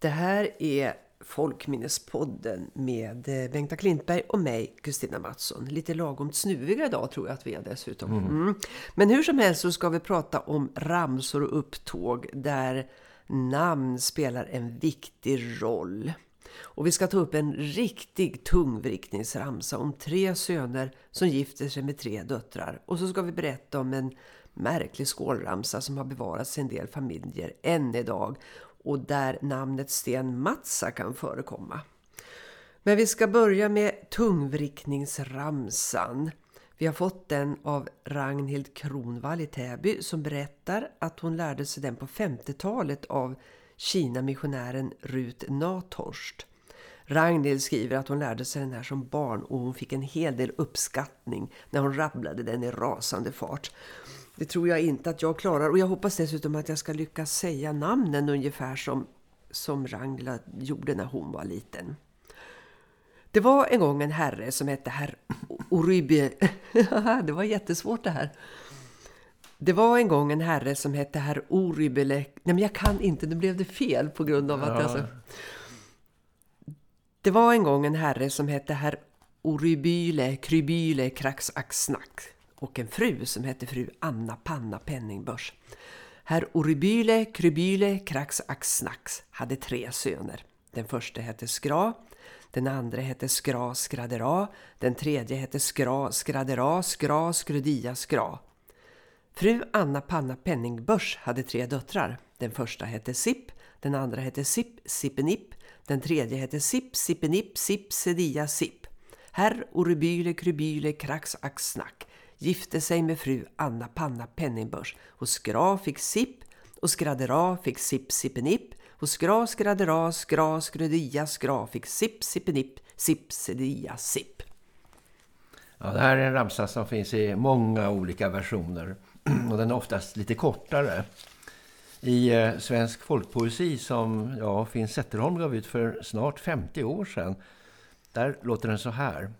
Det här är Folkminnespodden med eh, Bengta Klintberg och mig, Kristina Mattsson. Lite lagom snuviga idag tror jag att vi är dessutom. Mm. Mm. Men hur som helst så ska vi prata om ramsor och upptåg där namn spelar en viktig roll. Och vi ska ta upp en riktig tungvrickningsramsa om tre söner som gifter sig med tre döttrar. Och så ska vi berätta om en märklig skålramsa som har bevarats i en del familjer än idag och där namnet Sten Matsa kan förekomma. Men vi ska börja med tungvrickningsramsan. Vi har fått den av Ragnhild Kronvall i Täby som berättar att hon lärde sig den på 50-talet av Kina-missionären Rut Nathorst. Ragnhild skriver att hon lärde sig den här som barn och hon fick en hel del uppskattning när hon rabblade den i rasande fart. Det tror jag inte att jag klarar och jag hoppas dessutom att jag ska lyckas säga namnen ungefär som, som Rangla gjorde när hon var liten. Det var en gång en herre som hette herr Oribe. det var jättesvårt det här. Det var en gång en herre som hette herr Oribele. Nej men jag kan inte, nu blev det fel på grund av att... Ja. Alltså... Det var en gång en herre som hette herr Oribyle, Krybyle, Kraxaxnack och en fru som hette fru Anna Panna Penningbörs. Herr Oribyle, Krybyle, Krax Axnax hade tre söner. Den första hette Skra, den andra hette Skra Skradera, den tredje hette Skra Skradera, Skra Skrudia Skra. Fru Anna Panna Penningbörs hade tre döttrar. Den första hette Sipp, den andra hette Sipp Sippenipp, den tredje hette Sipp Sippenipp Sipp Sedia Sipp. Herr Oribyle, Krybyle, Krax Axnack gifte sig med fru Anna Panna Penningbörs och Skra fick Sipp och Skradera fick Sipp Sippenipp och Skra Skradera Skra Skrudia Skra fick Sipp Sippenipp Sipp Sedia Sipp. Ja, det här är en ramsa som finns i många olika versioner och den är oftast lite kortare. I eh, svensk folkpoesi som ja, Finn Zetterholm gav ut för snart 50 år sedan, där låter den så här.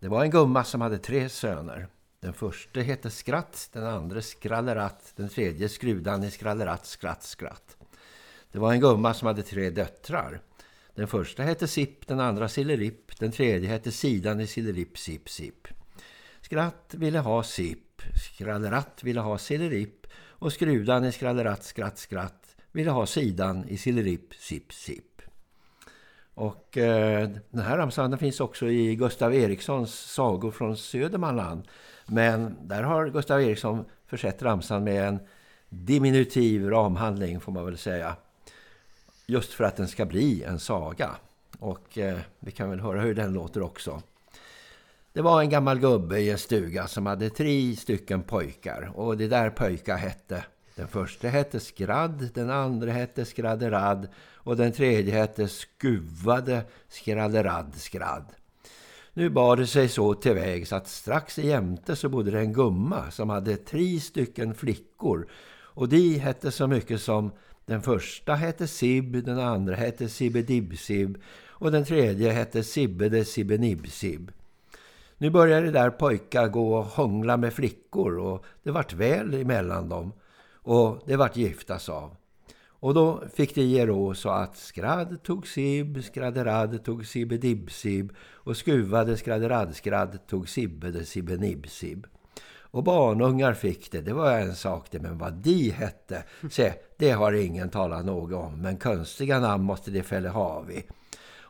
Det var en gumma som hade tre söner. Den första hette Skratt, den andra Skralleratt, den tredje Skrudan i Skralleratt, Skratt, Skratt. Det var en gumma som hade tre döttrar. Den första hette Sipp, den andra Silleripp, den tredje hette Sidan i Silleripp, Sipp, Sipp. Skratt ville ha Sipp, Skralleratt ville ha Silleripp och Skrudan i Skralleratt, Skratt, Skratt ville ha Sidan i Silleripp, Sipp, Sipp. Och eh, den här ramsan finns också i Gustav Erikssons sagor från Södermanland- men där har Gustav Eriksson försett ramsan med en diminutiv ramhandling får man väl säga. Just för att den ska bli en saga. Och eh, vi kan väl höra hur den låter också. Det var en gammal gubbe i en stuga som hade tre stycken pojkar. Och det där pojkar hette. Den första hette Skradd, den andra hette Skradderad och den tredje hette Skuvade Skradderad Skradd. Nu bar det sig så tillvägs att strax jämte så bodde det en gumma som hade tre stycken flickor. Och de hette så mycket som den första hette Sib, den andra hette Sibedibsib och den tredje hette Sibbede Sibbenibsib. Nu började där pojkar gå och hångla med flickor och det vart väl emellan dem och det vart giftas av. Och då fick det ge rå så att skradd tog sib, skradderad tog sibedibsib och skuvade skradderad-skradd tog sibbede nibsib. Och barnungar fick det, det var en sak det, men vad de hette, se, det har ingen talat något om, men konstiga namn måste det fälla ha vi.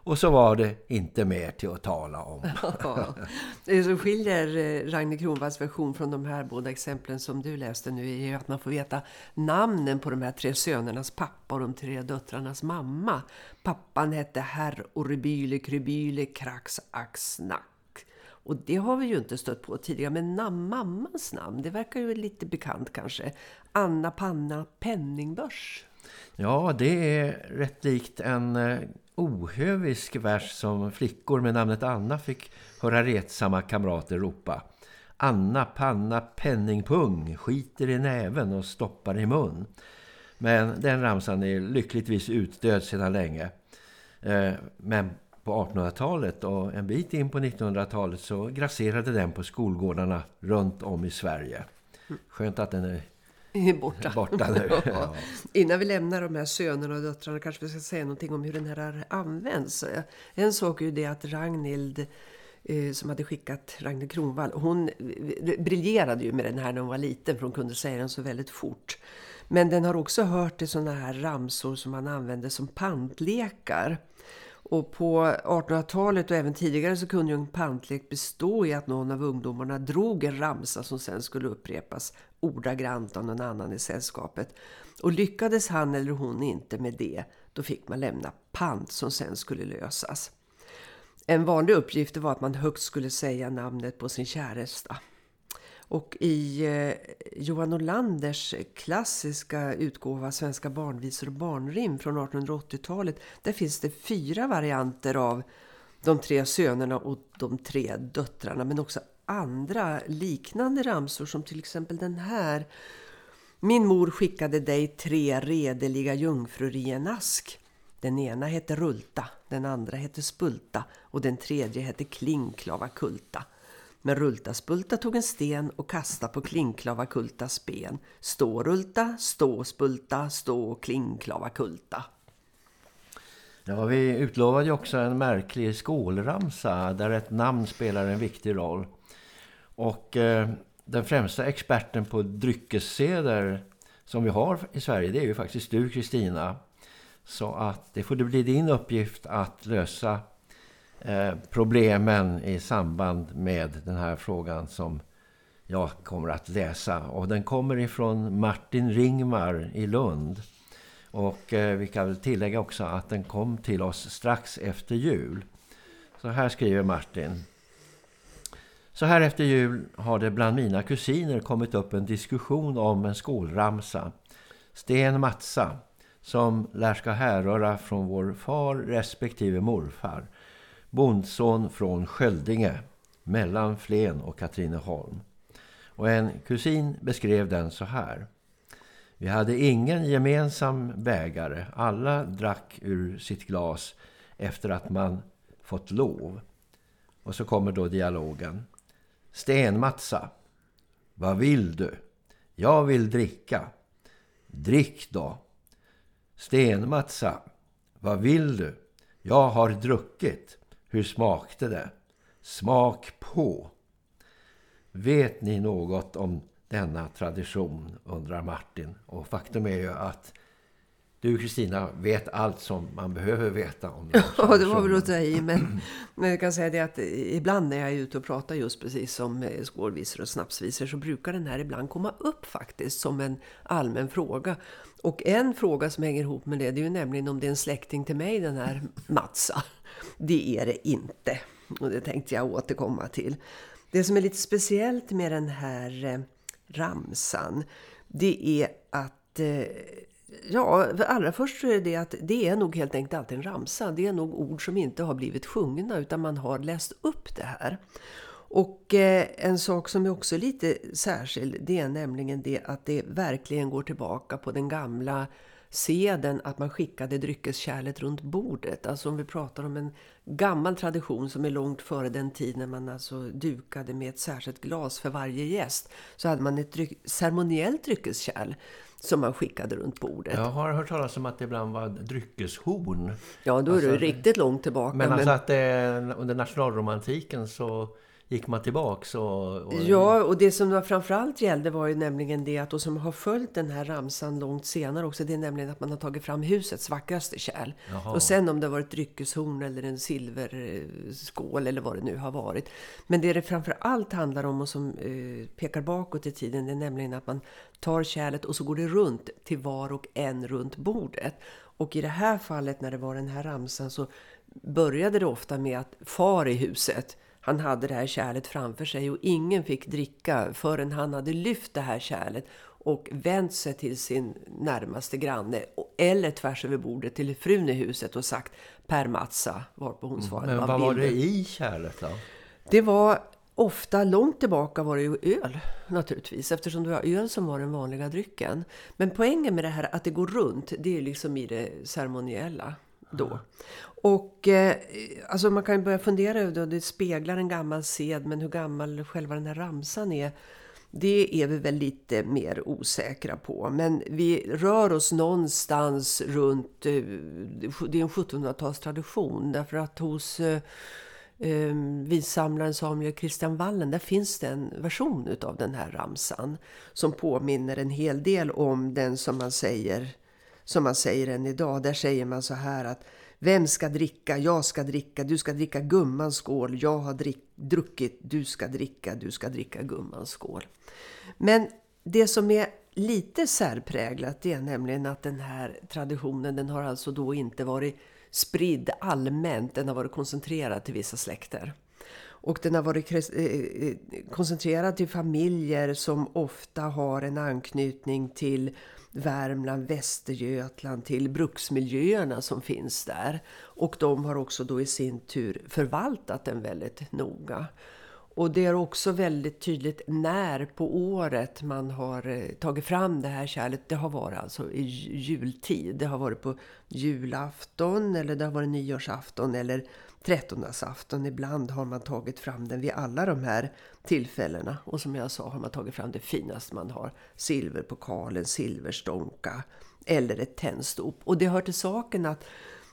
Och så var det inte mer till att tala om. det som skiljer eh, Ragnhild Kronvalls version från de här båda exemplen som du läste nu är ju att man får veta namnen på de här tre sönernas pappa och de tre döttrarnas mamma. Pappan hette Herr Orbyle Krybyle, Krax, Axnack. Och det har vi ju inte stött på tidigare. Men nam mammans namn, det verkar ju lite bekant kanske. Anna Panna Penningbörs. Ja, det är rätt likt en eh, ohövisk vers som flickor med namnet Anna fick höra retsamma kamrater ropa. Anna, panna, penningpung, skiter i näven och stoppar i mun. Men den ramsan är lyckligtvis utdöd sedan länge. Eh, men på 1800-talet och en bit in på 1900-talet så grasserade den på skolgårdarna runt om i Sverige. Skönt att den är är borta. borta nu. Ja. Innan vi lämnar de här sönerna och döttrarna kanske vi ska säga någonting om hur den här används. En sak är ju det att Ragnhild eh, som hade skickat Ragnhild Kronvall, hon briljerade ju med den här när hon var liten för hon kunde säga den så väldigt fort. Men den har också hört till sådana här ramsor som man använde som pantlekar. Och på 1800-talet och även tidigare så kunde ju en pantlek bestå i att någon av ungdomarna drog en ramsa som sen skulle upprepas ordagrant av någon annan i sällskapet. Och lyckades han eller hon inte med det, då fick man lämna pant som sen skulle lösas. En vanlig uppgift var att man högt skulle säga namnet på sin käresta. Och i eh, Johan Olanders klassiska utgåva Svenska barnvisor och barnrim från 1880-talet där finns det fyra varianter av de tre sönerna och de tre döttrarna men också andra liknande ramsor som till exempel den här. Min mor skickade dig tre redeliga jungfrur i en ask. Den ena hette Rulta, den andra hette Spulta och den tredje hette Klingklava-Kulta men rultaspulta tog en sten och kastade på klingklavakultas ben. Stå Rulta, stå Spulta, stå Klingklavakulta. Ja, vi utlovade ju också en märklig skålramsa där ett namn spelar en viktig roll. Och eh, den främsta experten på dryckesseder som vi har i Sverige det är ju faktiskt du Kristina. Så att det får det bli din uppgift att lösa Eh, problemen i samband med den här frågan som jag kommer att läsa. Och den kommer ifrån Martin Ringmar i Lund. Och eh, vi kan väl tillägga också att den kom till oss strax efter jul. Så här skriver Martin. Så här efter jul har det bland mina kusiner kommit upp en diskussion om en skolramsa. Sten Matsa, som lär ska härröra från vår far respektive morfar bondson från Sköldinge mellan Flen och Katrineholm. Och en kusin beskrev den så här. Vi hade ingen gemensam bägare. Alla drack ur sitt glas efter att man fått lov. Och så kommer då dialogen. Stenmatsa. Vad vill du? Jag vill dricka. Drick då. Stenmatsa. Vad vill du? Jag har druckit. Hur smakte det? Smak på. Vet ni något om denna tradition, undrar Martin. Och faktum är ju att du Kristina vet allt som man behöver veta om den Ja, det var väl att ta i. Men, men jag kan säga det att ibland när jag är ute och pratar just precis som skålvisor och snapsvisor så brukar den här ibland komma upp faktiskt som en allmän fråga. Och en fråga som hänger ihop med det, det är ju nämligen om det är en släkting till mig, den här Matsa. Det är det inte. Och det tänkte jag återkomma till. Det som är lite speciellt med den här eh, ramsan, det är att eh, Ja, allra först så är det att det är nog helt enkelt alltid en ramsa. Det är nog ord som inte har blivit sjungna utan man har läst upp det här. Och eh, en sak som är också lite särskild det är nämligen det att det verkligen går tillbaka på den gamla seden att man skickade dryckeskärlet runt bordet. Alltså om vi pratar om en gammal tradition som är långt före den tid när man alltså dukade med ett särskilt glas för varje gäst. Så hade man ett dryck ceremoniellt dryckeskärl som man skickade runt bordet. Jag har hört talas om att det ibland var dryckeshorn. Ja, då är alltså, det riktigt långt tillbaka. Men, men... alltså att det, under nationalromantiken så gick man tillbaks och, och... Ja, och det som framförallt gällde var ju nämligen det att och som har följt den här ramsan långt senare också, det är nämligen att man har tagit fram husets vackraste kärl. Jaha. Och sen om det var ett dryckeshorn eller en silverskål eller vad det nu har varit. Men det det framförallt handlar om och som eh, pekar bakåt i tiden, det är nämligen att man tar kärlet och så går det runt till var och en runt bordet. Och i det här fallet när det var den här ramsan så började det ofta med att far i huset han hade det här kärlet framför sig och ingen fick dricka förrän han hade lyft det här kärlet och vänt sig till sin närmaste granne eller tvärs över bordet till frun i huset och sagt Per Matsa varpå hon svarade. Men vad var det i kärlet då? Det var ofta långt tillbaka var det ju öl naturligtvis eftersom det var öl som var den vanliga drycken. Men poängen med det här att det går runt det är liksom i det ceremoniella då. Och eh, alltså man kan börja fundera över det, det speglar en gammal sed men hur gammal själva den här ramsan är. Det är vi väl lite mer osäkra på. Men vi rör oss någonstans runt, eh, det är en 1700-talstradition. Därför att hos eh, eh, vissamlaren Samuel Christian Wallen, där finns det en version av den här ramsan. Som påminner en hel del om den som man säger, som man säger än idag. Där säger man så här att vem ska dricka? Jag ska dricka. Du ska dricka gummans skål. Jag har drick, druckit. Du ska dricka. Du ska dricka gummans skål. Men det som är lite särpräglat det är nämligen att den här traditionen den har alltså då inte varit spridd allmänt. Den har varit koncentrerad till vissa släkter. Och den har varit eh, eh, koncentrerad till familjer som ofta har en anknytning till Värmland, Västergötland till bruksmiljöerna som finns där. Och de har också då i sin tur förvaltat den väldigt noga. Och det är också väldigt tydligt när på året man har eh, tagit fram det här kärlet. Det har varit alltså i jultid. Det har varit på julafton eller det har varit nyårsafton eller trettondagsafton. Ibland har man tagit fram den vid alla de här tillfällena. Och som jag sa har man tagit fram det finaste man har. Silverpokalen, silverstånka eller ett tändstop. Och det hör till saken att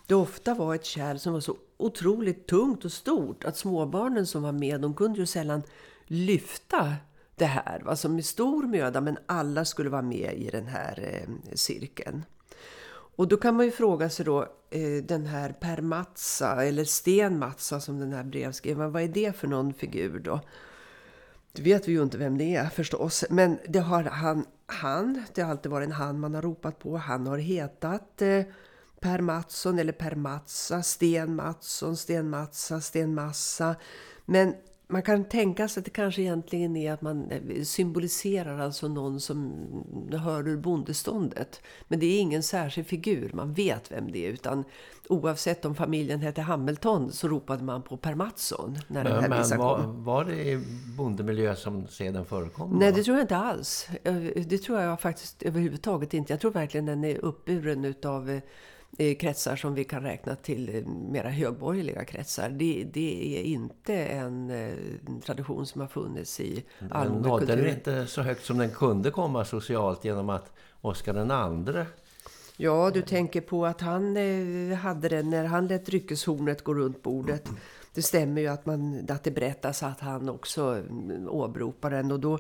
det ofta var ett kärl som var så otroligt tungt och stort att småbarnen som var med, de kunde ju sällan lyfta det här. Som med stor möda, men alla skulle vara med i den här eh, cirkeln. Och då kan man ju fråga sig då, eh, den här Per Matsa, eller Sten Matsa som den här brevskrivaren, vad är det för någon figur då? Det vet vi ju inte vem det är förstås, men det har han, han, det har alltid varit en han man har ropat på, han har hetat eh, Per Mattsson eller Per Matsa, Sten Mattsson, Sten Matsa, Sten Massa. Men man kan tänka sig att det kanske egentligen är att man eh, symboliserar alltså någon som hör ur bondeståndet. Men det är ingen särskild figur, man vet vem det är. Utan oavsett om familjen hette Hamilton så ropade man på Per Mattsson. När den här men var, var det i bondemiljö som seden förekom? Nej, det tror jag inte alls. Det tror jag faktiskt överhuvudtaget inte. Jag tror verkligen den är uppburen utav eh, kretsar som vi kan räkna till eh, mera högborgerliga kretsar. Det, det är inte en, eh, tradition som har funnits i allmänna kulturen. Den nådde inte så högt som den kunde komma socialt genom att Oscar den andre Ja, du tänker på att han eh, hade den när han lät ryckeshornet gå runt bordet. Det stämmer ju att, man, att det berättas att han också mm, åberopar den och då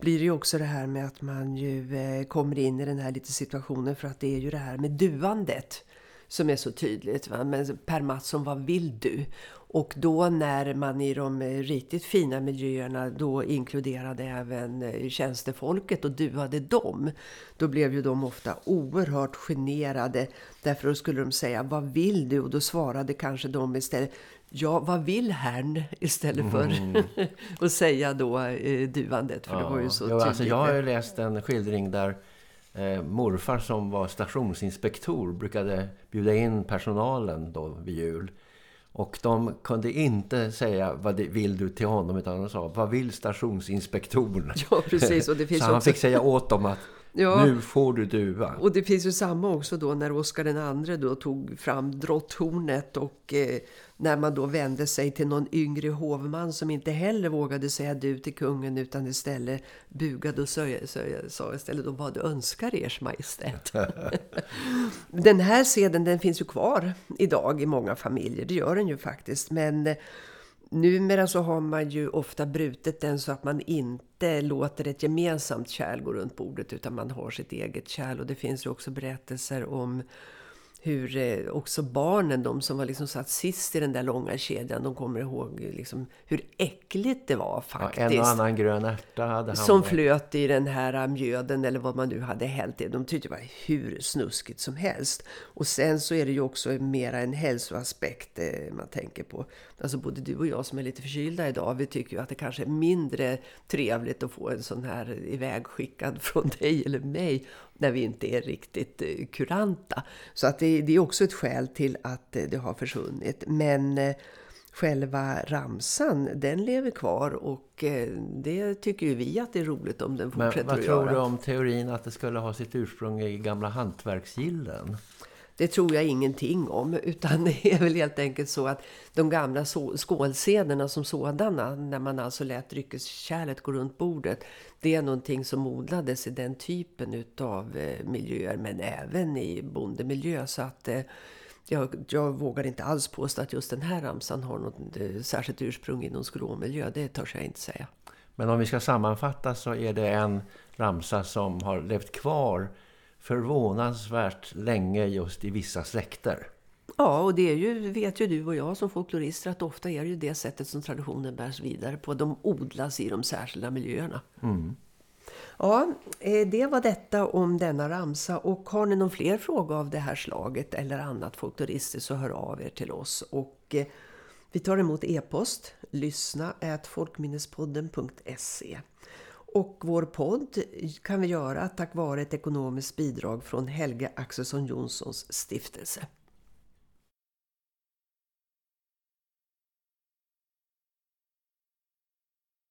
blir det ju också det här med att man ju eh, kommer in i den här lite situationen för att det är ju det här med duandet som är så tydligt. Va? Men Per Mattsson, vad vill du? Och då när man i de riktigt fina miljöerna då inkluderade även eh, tjänstefolket och duade dem. Då blev ju de ofta oerhört generade. Därför då skulle de säga, vad vill du? Och då svarade kanske de istället, ja vad vill herrn? Istället för mm. att säga då eh, duandet. För ja. det var ju så ja, alltså Jag har ju läst en skildring där eh, morfar som var stationsinspektor brukade bjuda in personalen då vid jul. Och de kunde inte säga vad det vill du till honom utan de sa vad vill stationsinspektorn? Ja precis. Och det finns Så han fick säga åt dem att Ja. Nu får du duva. Och det finns ju samma också då när Oscar den andre då tog fram drotthornet och eh, när man då vände sig till någon yngre hovman som inte heller vågade säga du till kungen utan istället bugade och sa istället då vad önskar ers majestät. den här seden den finns ju kvar idag i många familjer, det gör den ju faktiskt. Men Numera så har man ju ofta brutit den så att man inte låter ett gemensamt kärl gå runt bordet utan man har sitt eget kärl. Och det finns ju också berättelser om hur eh, också barnen, de som var liksom satt sist i den där långa kedjan, de kommer ihåg liksom hur äckligt det var faktiskt. Ja, en och annan grön ärta hade han. Som flöt i den här mjöden eller vad man nu hade hällt i. De tyckte det var hur snuskigt som helst. Och sen så är det ju också mera en hälsoaspekt eh, man tänker på. Alltså både du och jag som är lite förkylda idag, vi tycker ju att det kanske är mindre trevligt att få en sån här ivägskickad från dig eller mig när vi inte är riktigt eh, kuranta. Så att det, det, är också ett skäl till att det har försvunnit. Men eh, själva ramsan, den lever kvar och eh, det tycker ju vi att det är roligt om den fortsätter Men vad att tror göra. du om teorin att det skulle ha sitt ursprung i gamla hantverksgillen? Det tror jag ingenting om utan det är väl helt enkelt så att de gamla skålsederna som sådana när man alltså lät dryckeskärlet gå runt bordet det är någonting som odlades i den typen av eh, miljöer men även i bondemiljö så att eh, jag, jag vågar inte alls påstå att just den här ramsan har något eh, särskilt ursprung i någon skråmiljö, det törs jag inte säga. Men om vi ska sammanfatta så är det en ramsa som har levt kvar förvånansvärt länge just i vissa släkter. Ja, och det är ju, vet ju du och jag som folklorister att ofta är det ju det sättet som traditionen bärs vidare på. De odlas i de särskilda miljöerna. Mm. Ja, eh, det var detta om denna ramsa och har ni någon fler fråga av det här slaget eller annat folklorister så hör av er till oss och eh, vi tar emot e-post lyssna folkminnespodden.se och vår podd kan vi göra tack vare ett ekonomiskt bidrag från Helge Axelsson Jonssons stiftelse.